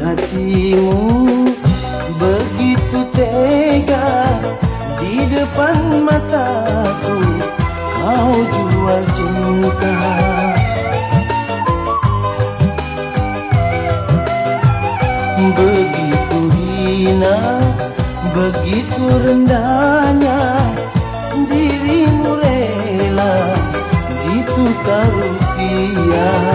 hatimu. Begitu tega di depan mataku kau jual cinta. Begitu hina begitu rendahnya dirimu rela ditukar rupiah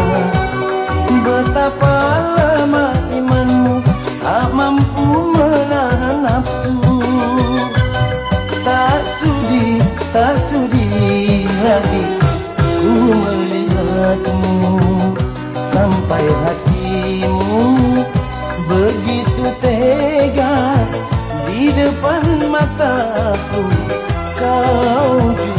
matamu sampai hatimu begitu tega di depan mataku kau juga.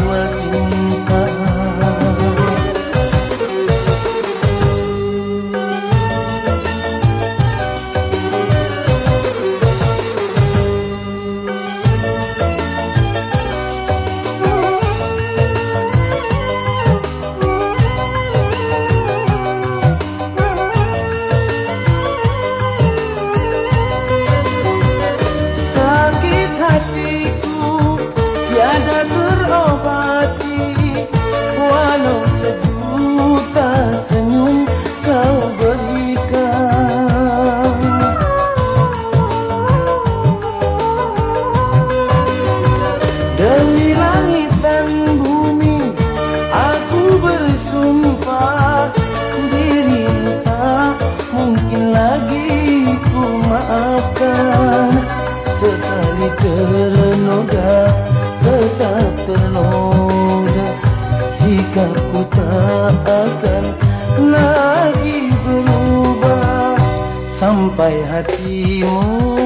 sampai hatimu.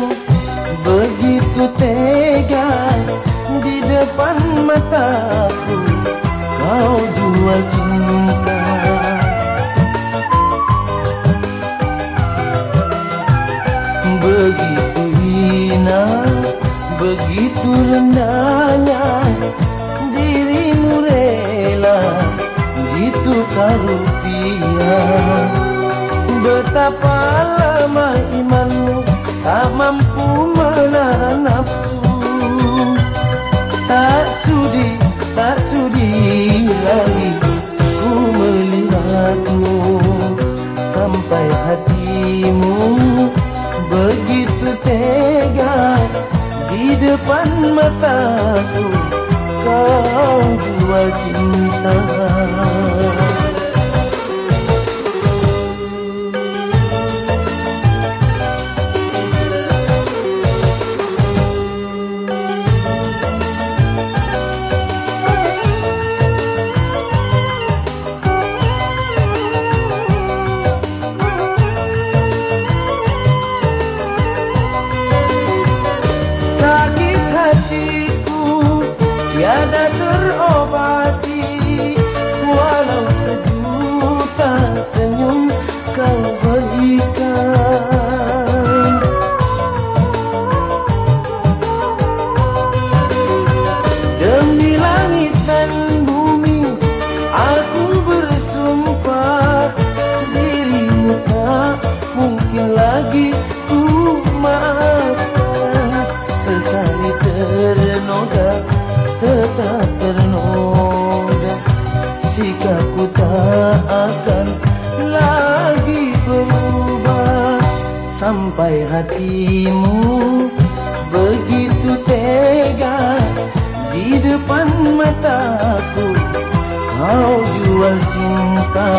Begitu tega di depan mataku Kau jual cinta. Begitu hina, begitu rendahnya Dirimu rela, ditukar rupiah Betapa lah my tak ternoda Sikapku tak akan lagi berubah Sampai hatimu begitu tega Di depan mataku kau jual cinta.